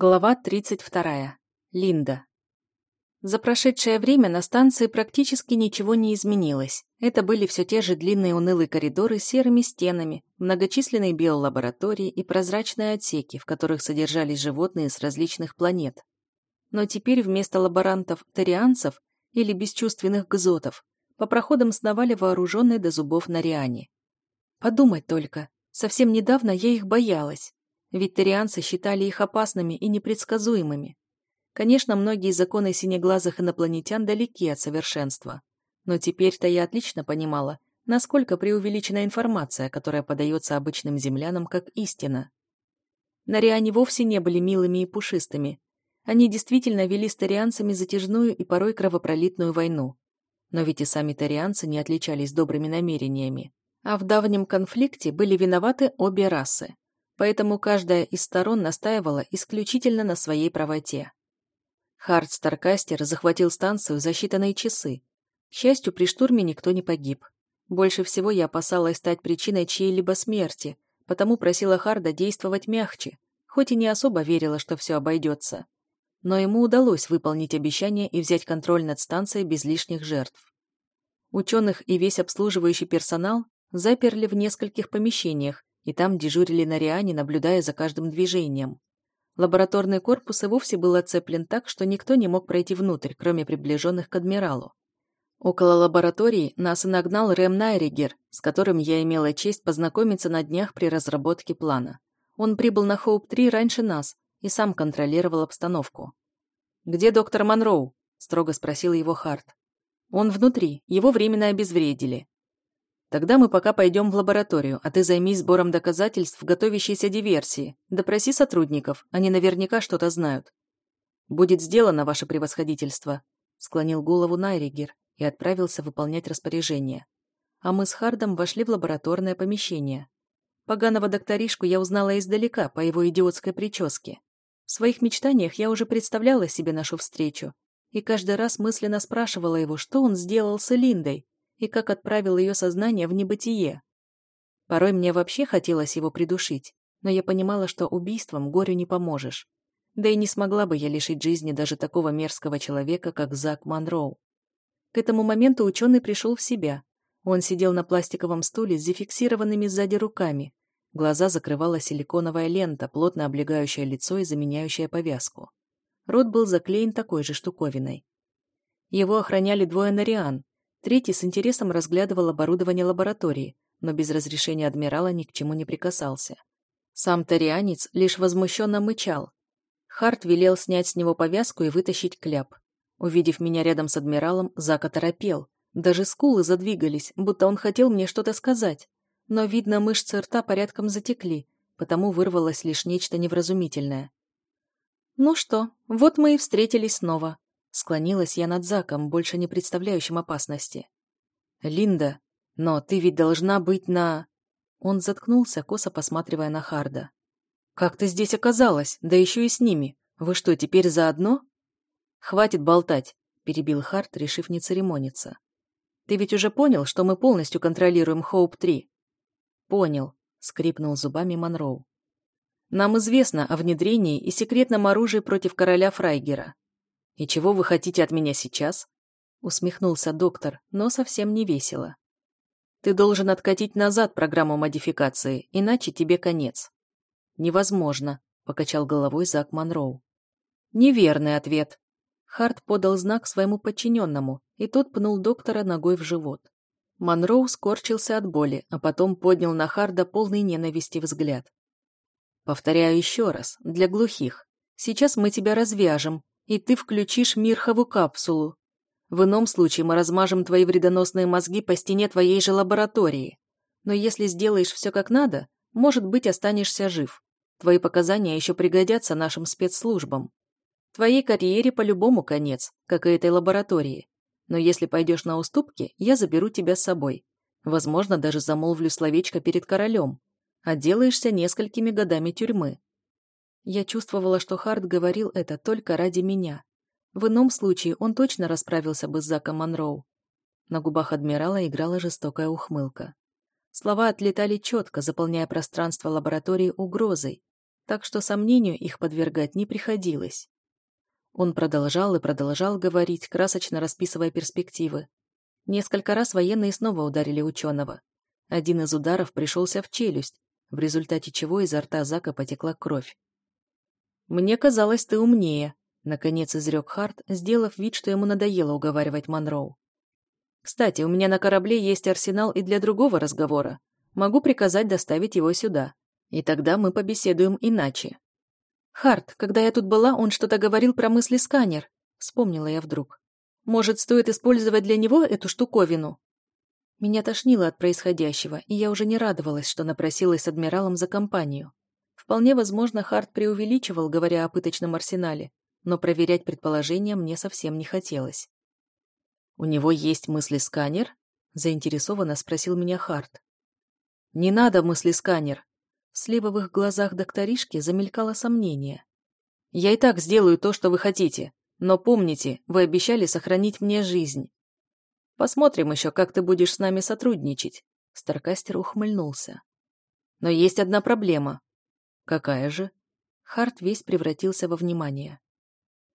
Глава 32. Линда. За прошедшее время на станции практически ничего не изменилось. Это были все те же длинные унылые коридоры с серыми стенами, многочисленные биолаборатории и прозрачные отсеки, в которых содержались животные с различных планет. Но теперь вместо лаборантов-тарианцев или бесчувственных гзотов по проходам сновали вооруженные до зубов нариане. Подумать только, совсем недавно я их боялась. Викторианцы считали их опасными и непредсказуемыми. Конечно, многие законы синеглазых инопланетян далеки от совершенства. Но теперь-то я отлично понимала, насколько преувеличена информация, которая подается обычным землянам как истина. Нариане вовсе не были милыми и пушистыми. Они действительно вели с тарианцами затяжную и порой кровопролитную войну. Но ведь и сами тарианцы не отличались добрыми намерениями. А в давнем конфликте были виноваты обе расы поэтому каждая из сторон настаивала исключительно на своей правоте. Хард Старкастер захватил станцию за считанные часы. К счастью, при штурме никто не погиб. Больше всего я опасалась стать причиной чьей-либо смерти, потому просила Харда действовать мягче, хоть и не особо верила, что все обойдется. Но ему удалось выполнить обещание и взять контроль над станцией без лишних жертв. Ученых и весь обслуживающий персонал заперли в нескольких помещениях, и там дежурили на Риане, наблюдая за каждым движением. Лабораторный корпус и вовсе был оцеплен так, что никто не мог пройти внутрь, кроме приближенных к адмиралу. Около лаборатории нас и нагнал Рэм Найригер, с которым я имела честь познакомиться на днях при разработке плана. Он прибыл на Хоуп-3 раньше нас и сам контролировал обстановку. «Где доктор Монроу?» – строго спросил его Харт. «Он внутри, его временно обезвредили. Тогда мы пока пойдем в лабораторию, а ты займись сбором доказательств готовящейся диверсии. Допроси сотрудников, они наверняка что-то знают. Будет сделано, ваше превосходительство», — склонил голову Найригер и отправился выполнять распоряжение. А мы с Хардом вошли в лабораторное помещение. Поганого докторишку я узнала издалека по его идиотской прическе. В своих мечтаниях я уже представляла себе нашу встречу и каждый раз мысленно спрашивала его, что он сделал с Линдой, и как отправил ее сознание в небытие. Порой мне вообще хотелось его придушить, но я понимала, что убийством горю не поможешь. Да и не смогла бы я лишить жизни даже такого мерзкого человека, как Зак Монроу. К этому моменту ученый пришел в себя. Он сидел на пластиковом стуле с зафиксированными сзади руками. Глаза закрывала силиконовая лента, плотно облегающая лицо и заменяющая повязку. Рот был заклеен такой же штуковиной. Его охраняли двое нариан, Третий с интересом разглядывал оборудование лаборатории, но без разрешения адмирала ни к чему не прикасался. Сам тарианец лишь возмущенно мычал. Харт велел снять с него повязку и вытащить кляп. Увидев меня рядом с адмиралом, Зак оторопел. Даже скулы задвигались, будто он хотел мне что-то сказать. Но, видно, мышцы рта порядком затекли, потому вырвалось лишь нечто невразумительное. «Ну что, вот мы и встретились снова», Склонилась я над Заком, больше не представляющим опасности. «Линда, но ты ведь должна быть на...» Он заткнулся, косо посматривая на Харда. «Как ты здесь оказалась? Да еще и с ними. Вы что, теперь заодно?» «Хватит болтать», — перебил Хард, решив не церемониться. «Ты ведь уже понял, что мы полностью контролируем Хоуп-3?» «Понял», — скрипнул зубами Монроу. «Нам известно о внедрении и секретном оружии против короля Фрайгера. «И чего вы хотите от меня сейчас?» Усмехнулся доктор, но совсем не весело. «Ты должен откатить назад программу модификации, иначе тебе конец». «Невозможно», — покачал головой Зак Монроу. «Неверный ответ». Харт подал знак своему подчиненному, и тот пнул доктора ногой в живот. Монроу скорчился от боли, а потом поднял на Харда полный ненависти взгляд. «Повторяю еще раз, для глухих. Сейчас мы тебя развяжем, и ты включишь Мирхову капсулу. В ином случае мы размажем твои вредоносные мозги по стене твоей же лаборатории. Но если сделаешь все как надо, может быть, останешься жив. Твои показания еще пригодятся нашим спецслужбам. Твоей карьере по-любому конец, как и этой лаборатории. Но если пойдешь на уступки, я заберу тебя с собой. Возможно, даже замолвлю словечко перед королем. Отделаешься несколькими годами тюрьмы. Я чувствовала, что Харт говорил это только ради меня. В ином случае он точно расправился бы с Заком Монроу. На губах адмирала играла жестокая ухмылка. Слова отлетали четко, заполняя пространство лаборатории угрозой. так что сомнению их подвергать не приходилось. Он продолжал и продолжал говорить, красочно расписывая перспективы. Несколько раз военные снова ударили ученого. Один из ударов пришелся в челюсть, в результате чего изо рта Зака потекла кровь. «Мне казалось, ты умнее», — наконец изрек Харт, сделав вид, что ему надоело уговаривать Монроу. «Кстати, у меня на корабле есть арсенал и для другого разговора. Могу приказать доставить его сюда. И тогда мы побеседуем иначе». «Харт, когда я тут была, он что-то говорил про мысли-сканер», — вспомнила я вдруг. «Может, стоит использовать для него эту штуковину?» Меня тошнило от происходящего, и я уже не радовалась, что напросилась с адмиралом за компанию. Вполне возможно, Харт преувеличивал, говоря о пыточном арсенале, но проверять предположения мне совсем не хотелось. «У него есть мысли-сканер?» — заинтересованно спросил меня Харт. «Не надо мысли-сканер. В сливовых глазах докторишки замелькало сомнение. «Я и так сделаю то, что вы хотите, но помните, вы обещали сохранить мне жизнь. Посмотрим еще, как ты будешь с нами сотрудничать», — Старкастер ухмыльнулся. «Но есть одна проблема». «Какая же?» Харт весь превратился во внимание.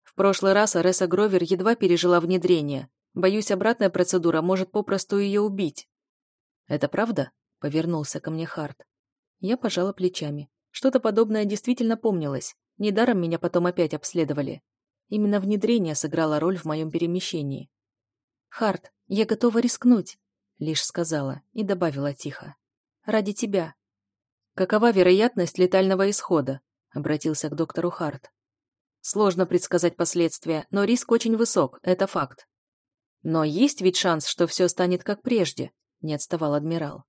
В прошлый раз Ареса Гровер едва пережила внедрение. Боюсь, обратная процедура может попросту ее убить. «Это правда?» — повернулся ко мне Харт. Я пожала плечами. Что-то подобное действительно помнилось. Недаром меня потом опять обследовали. Именно внедрение сыграло роль в моем перемещении. «Харт, я готова рискнуть», — лишь сказала и добавила тихо. «Ради тебя». «Какова вероятность летального исхода?» — обратился к доктору Харт. «Сложно предсказать последствия, но риск очень высок, это факт». «Но есть ведь шанс, что все станет как прежде», — не отставал адмирал.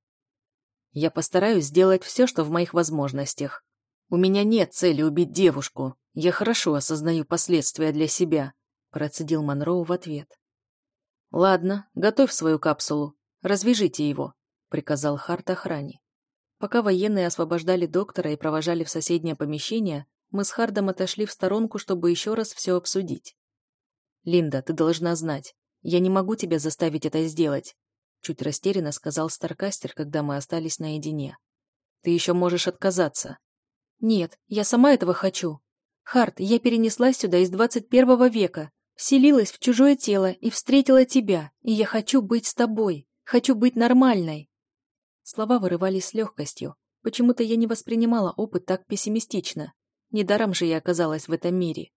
Я постараюсь сделать все, что в моих возможностях. У меня нет цели убить девушку. Я хорошо осознаю последствия для себя», — процедил Монроу в ответ. «Ладно, готовь свою капсулу. Развяжите его», — приказал Харт охране. Пока военные освобождали доктора и провожали в соседнее помещение, мы с Хардом отошли в сторонку, чтобы еще раз все обсудить. «Линда, ты должна знать. Я не могу тебя заставить это сделать. Чуть растерянно сказал Старкастер, когда мы остались наедине. «Ты еще можешь отказаться». «Нет, я сама этого хочу. Харт, я перенеслась сюда из 21 века, вселилась в чужое тело и встретила тебя, и я хочу быть с тобой, хочу быть нормальной». Слова вырывались с легкостью. Почему-то я не воспринимала опыт так пессимистично. Недаром же я оказалась в этом мире.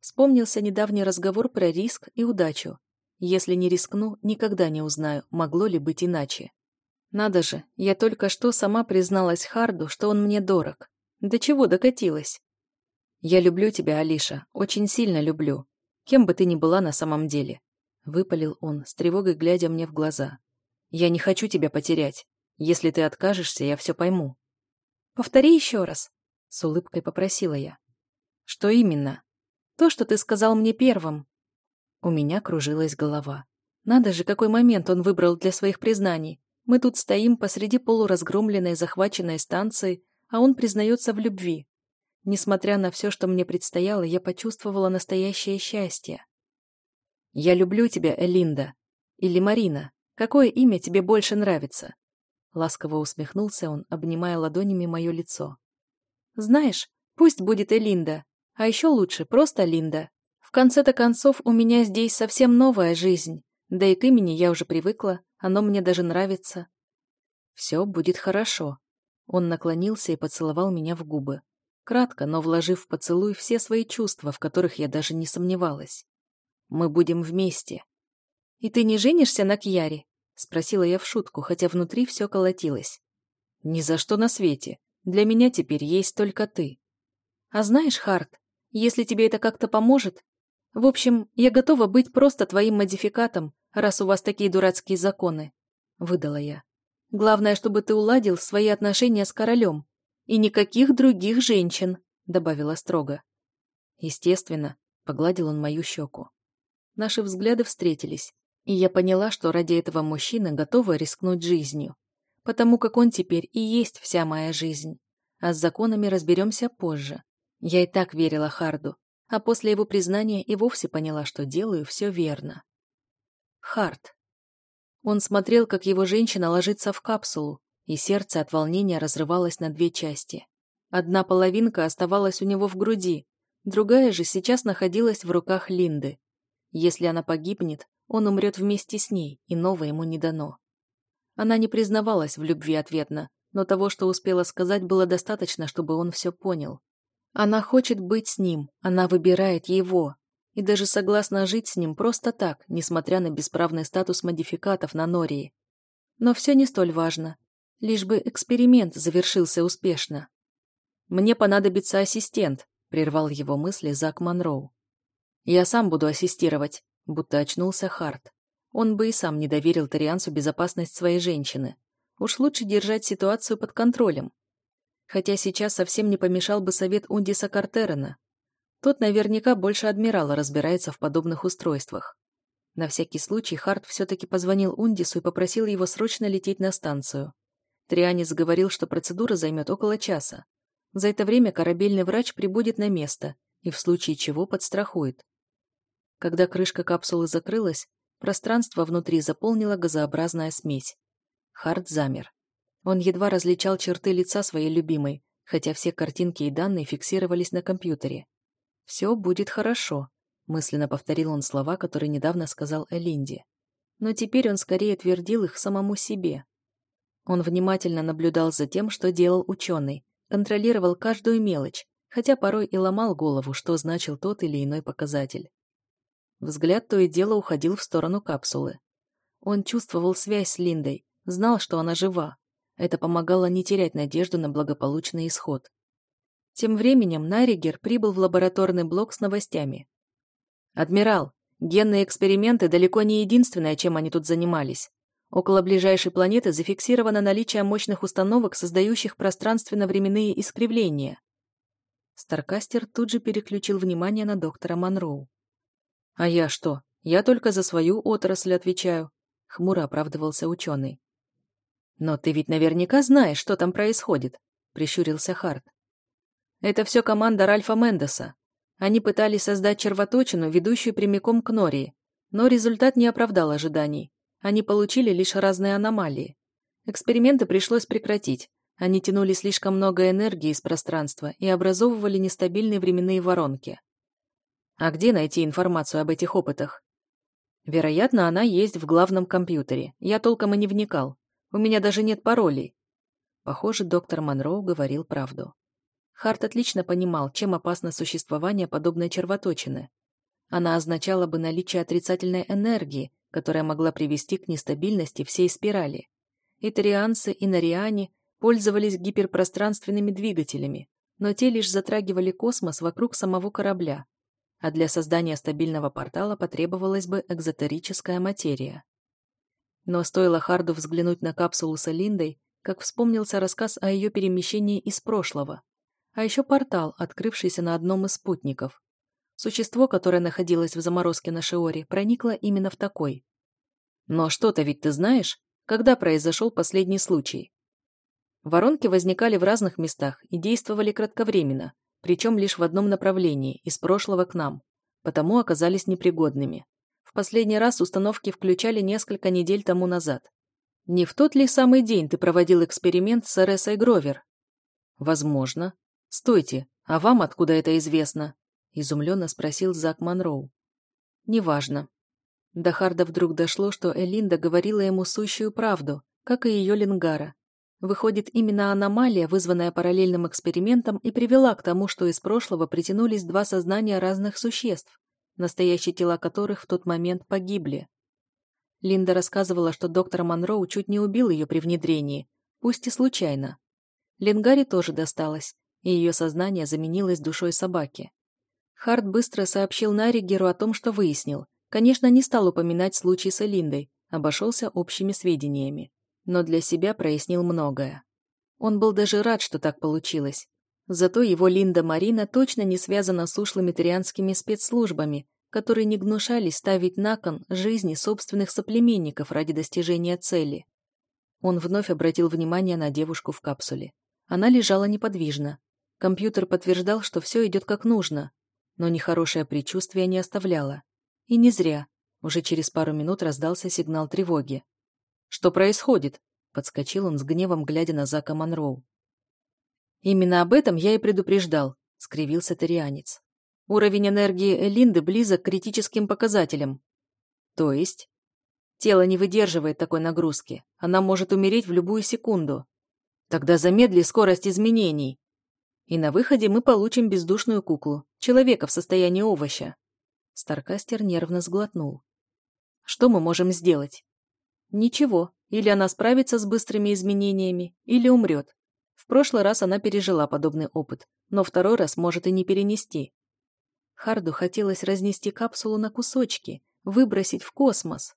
Вспомнился недавний разговор про риск и удачу. Если не рискну, никогда не узнаю, могло ли быть иначе. Надо же, я только что сама призналась Харду, что он мне дорог. До чего докатилась? Я люблю тебя, Алиша, очень сильно люблю. Кем бы ты ни была на самом деле. Выпалил он, с тревогой глядя мне в глаза. Я не хочу тебя потерять. Если ты откажешься, я все пойму. Повтори еще раз. С улыбкой попросила я. Что именно? То, что ты сказал мне первым. У меня кружилась голова. Надо же, какой момент он выбрал для своих признаний. Мы тут стоим посреди полуразгромленной захваченной станции, а он признается в любви. Несмотря на все, что мне предстояло, я почувствовала настоящее счастье. «Я люблю тебя, Элинда. Или Марина. Какое имя тебе больше нравится?» Ласково усмехнулся он, обнимая ладонями мое лицо. «Знаешь, пусть будет Элинда, а еще лучше просто Линда. В конце-то концов, у меня здесь совсем новая жизнь. Да и к имени я уже привыкла, оно мне даже нравится. Все будет хорошо. Он наклонился и поцеловал меня в губы. Кратко, но вложив в поцелуй все свои чувства, в которых я даже не сомневалась. Мы будем вместе. «И ты не женишься на Кьяре?» — спросила я в шутку, хотя внутри все колотилось. «Ни за что на свете. Для меня теперь есть только ты». «А знаешь, Харт, если тебе это как-то поможет, в общем, я готова быть просто твоим модификатом, раз у вас такие дурацкие законы», — выдала я. «Главное, чтобы ты уладил свои отношения с королем. И никаких других женщин», — добавила строго. Естественно, погладил он мою щеку. Наши взгляды встретились, и я поняла, что ради этого мужчины готова рискнуть жизнью, потому как он теперь и есть вся моя жизнь. А с законами разберемся позже. Я и так верила Харду, а после его признания и вовсе поняла, что делаю все верно. Харт. Он смотрел, как его женщина ложится в капсулу, и сердце от волнения разрывалось на две части. Одна половинка оставалась у него в груди, другая же сейчас находилась в руках Линды. Если она погибнет, он умрет вместе с ней, и новое ему не дано. Она не признавалась в любви ответно, но того, что успела сказать, было достаточно, чтобы он все понял. Она хочет быть с ним, она выбирает его, и даже согласна жить с ним просто так, несмотря на бесправный статус модификатов на Нории. Но все не столь важно, лишь бы эксперимент завершился успешно. «Мне понадобится ассистент», — прервал его мысли Зак Монроу. «Я сам буду ассистировать», — будто очнулся Харт. Он бы и сам не доверил Ториансу безопасность своей женщины. Уж лучше держать ситуацию под контролем. Хотя сейчас совсем не помешал бы совет Ундиса Картерена. Тот наверняка больше адмирала разбирается в подобных устройствах. На всякий случай Харт все-таки позвонил Ундису и попросил его срочно лететь на станцию. Трианис говорил, что процедура займет около часа. За это время корабельный врач прибудет на место и в случае чего подстрахует. Когда крышка капсулы закрылась, пространство внутри заполнила газообразная смесь. Харт замер. Он едва различал черты лица своей любимой, хотя все картинки и данные фиксировались на компьютере. «Все будет хорошо», — мысленно повторил он слова, которые недавно сказал Элинде. Но теперь он скорее твердил их самому себе. Он внимательно наблюдал за тем, что делал ученый, контролировал каждую мелочь, хотя порой и ломал голову, что значил тот или иной показатель. Взгляд то и дело уходил в сторону капсулы. Он чувствовал связь с Линдой, знал, что она жива, это помогало не терять надежду на благополучный исход. Тем временем Наригер прибыл в лабораторный блок с новостями. «Адмирал, генные эксперименты далеко не единственное, чем они тут занимались. Около ближайшей планеты зафиксировано наличие мощных установок, создающих пространственно-временные искривления». Старкастер тут же переключил внимание на доктора Монроу. «А я что? Я только за свою отрасль отвечаю», — хмуро оправдывался ученый. «Но ты ведь наверняка знаешь, что там происходит», — прищурился Харт. «Это все команда Ральфа Мендеса. Они пытались создать червоточину, ведущую прямиком к Нории, но результат не оправдал ожиданий. Они получили лишь разные аномалии. Эксперименты пришлось прекратить. Они тянули слишком много энергии из пространства и образовывали нестабильные временные воронки. А где найти информацию об этих опытах? Вероятно, она есть в главном компьютере. Я толком и не вникал. У меня даже нет паролей». Похоже, доктор Монроу говорил правду. Харт отлично понимал, чем опасно существование подобной червоточины. Она означала бы наличие отрицательной энергии, которая могла привести к нестабильности всей спирали. И и нариане пользовались гиперпространственными двигателями, но те лишь затрагивали космос вокруг самого корабля, а для создания стабильного портала потребовалась бы экзотерическая материя. Но стоило Харду взглянуть на капсулу с Элиндой, как вспомнился рассказ о ее перемещении из прошлого. А еще портал, открывшийся на одном из спутников. Существо, которое находилось в заморозке на Шиоре, проникло именно в такой. Но что-то ведь ты знаешь, когда произошел последний случай? Воронки возникали в разных местах и действовали кратковременно, причем лишь в одном направлении, из прошлого к нам, потому оказались непригодными последний раз установки включали несколько недель тому назад. Не в тот ли самый день ты проводил эксперимент с Эресой Гровер? Возможно. Стойте, а вам откуда это известно? Изумленно спросил Зак Монроу. Неважно. До Харда вдруг дошло, что Элинда говорила ему сущую правду, как и ее Лингара. Выходит, именно аномалия, вызванная параллельным экспериментом, и привела к тому, что из прошлого притянулись два сознания разных существ настоящие тела которых в тот момент погибли. Линда рассказывала, что доктор Монроу чуть не убил ее при внедрении, пусть и случайно. Ленгари тоже досталось, и ее сознание заменилось душой собаки. Харт быстро сообщил Наригеру о том, что выяснил. Конечно, не стал упоминать случай с Элиндой, обошелся общими сведениями. Но для себя прояснил многое. Он был даже рад, что так получилось. Зато его Линда Марина точно не связана с ушлыми тарианскими спецслужбами, которые не гнушались ставить на кон жизни собственных соплеменников ради достижения цели. Он вновь обратил внимание на девушку в капсуле. Она лежала неподвижно. Компьютер подтверждал, что все идет как нужно, но нехорошее предчувствие не оставляло. И не зря. Уже через пару минут раздался сигнал тревоги. «Что происходит?» — подскочил он с гневом, глядя на Зака Монроу. Именно об этом я и предупреждал, скривился тарианец. Уровень энергии Элинды близок к критическим показателям. То есть? Тело не выдерживает такой нагрузки. Она может умереть в любую секунду. Тогда замедли скорость изменений. И на выходе мы получим бездушную куклу, человека в состоянии овоща. Старкастер нервно сглотнул. Что мы можем сделать? Ничего. Или она справится с быстрыми изменениями, или умрет. В прошлый раз она пережила подобный опыт, но второй раз может и не перенести. Харду хотелось разнести капсулу на кусочки, выбросить в космос.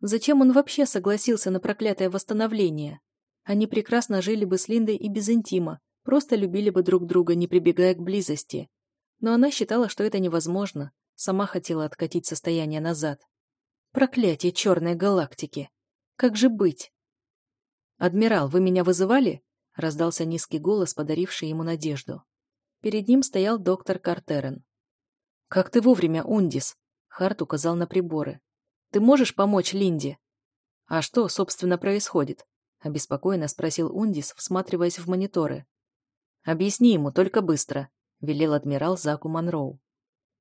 Зачем он вообще согласился на проклятое восстановление? Они прекрасно жили бы с Линдой и без интима, просто любили бы друг друга, не прибегая к близости. Но она считала, что это невозможно, сама хотела откатить состояние назад. Проклятие черной галактики! Как же быть? «Адмирал, вы меня вызывали?» — раздался низкий голос, подаривший ему надежду. Перед ним стоял доктор Картерен. «Как ты вовремя, Ундис!» — Харт указал на приборы. «Ты можешь помочь Линде?» «А что, собственно, происходит?» — обеспокоенно спросил Ундис, всматриваясь в мониторы. «Объясни ему, только быстро», — велел адмирал Заку Монроу.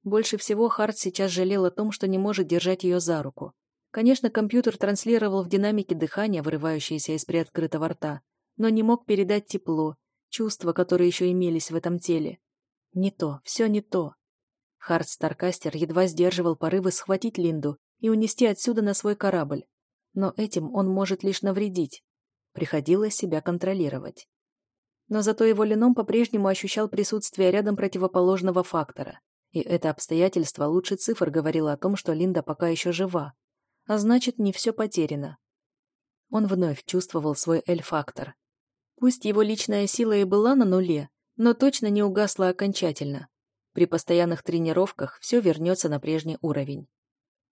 Больше всего Харт сейчас жалел о том, что не может держать ее за руку. Конечно, компьютер транслировал в динамике дыхание, вырывающееся из приоткрытого рта, но не мог передать тепло, чувства, которые еще имелись в этом теле. Не то, все не то. Харт Старкастер едва сдерживал порывы схватить Линду и унести отсюда на свой корабль. Но этим он может лишь навредить. Приходилось себя контролировать. Но зато его Леном по-прежнему ощущал присутствие рядом противоположного фактора. И это обстоятельство лучше цифр говорило о том, что Линда пока еще жива. А значит, не все потеряно. Он вновь чувствовал свой эль-фактор. Пусть его личная сила и была на нуле, но точно не угасла окончательно. При постоянных тренировках все вернется на прежний уровень.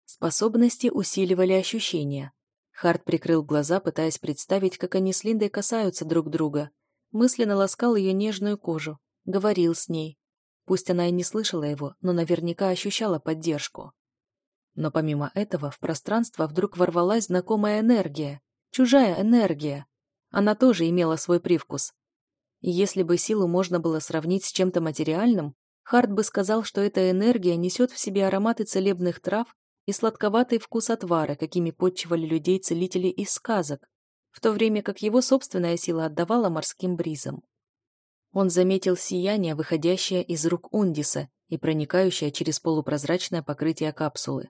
Способности усиливали ощущения. Харт прикрыл глаза, пытаясь представить, как они с Линдой касаются друг друга. Мысленно ласкал ее нежную кожу, говорил с ней. Пусть она и не слышала его, но наверняка ощущала поддержку. Но помимо этого в пространство вдруг ворвалась знакомая энергия. Чужая энергия. Она тоже имела свой привкус. И если бы силу можно было сравнить с чем-то материальным, Харт бы сказал, что эта энергия несет в себе ароматы целебных трав и сладковатый вкус отвара, какими подчивали людей целители из сказок, в то время как его собственная сила отдавала морским бризам. Он заметил сияние, выходящее из рук Ундиса и проникающее через полупрозрачное покрытие капсулы.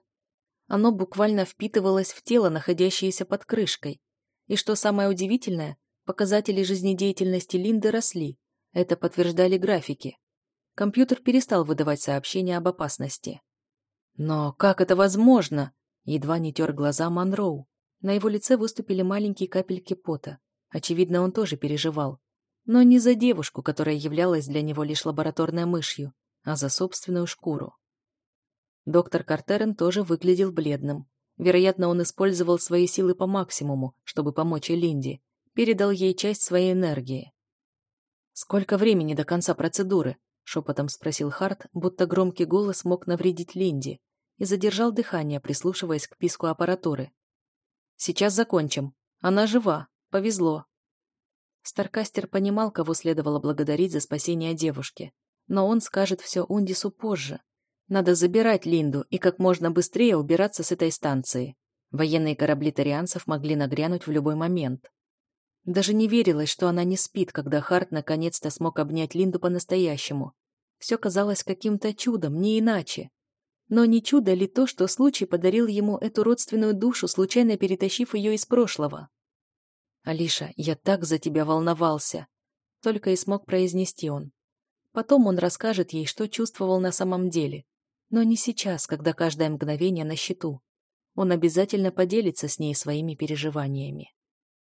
Оно буквально впитывалось в тело, находящееся под крышкой. И что самое удивительное, показатели жизнедеятельности Линды росли. Это подтверждали графики. Компьютер перестал выдавать сообщения об опасности. «Но как это возможно?» Едва не тер глаза Монроу. На его лице выступили маленькие капельки пота. Очевидно, он тоже переживал. Но не за девушку, которая являлась для него лишь лабораторной мышью, а за собственную шкуру. Доктор Картерен тоже выглядел бледным. Вероятно, он использовал свои силы по максимуму, чтобы помочь Элинде, передал ей часть своей энергии. «Сколько времени до конца процедуры?» шепотом спросил Харт, будто громкий голос мог навредить Линде, и задержал дыхание, прислушиваясь к писку аппаратуры. «Сейчас закончим. Она жива. Повезло». Старкастер понимал, кого следовало благодарить за спасение девушки, но он скажет все Ундису позже. Надо забирать Линду и как можно быстрее убираться с этой станции. Военные корабли тарианцев могли нагрянуть в любой момент. Даже не верилось, что она не спит, когда Харт наконец-то смог обнять Линду по-настоящему. Все казалось каким-то чудом, не иначе. Но не чудо ли то, что случай подарил ему эту родственную душу, случайно перетащив ее из прошлого? «Алиша, я так за тебя волновался!» Только и смог произнести он. Потом он расскажет ей, что чувствовал на самом деле. Но не сейчас, когда каждое мгновение на счету. Он обязательно поделится с ней своими переживаниями.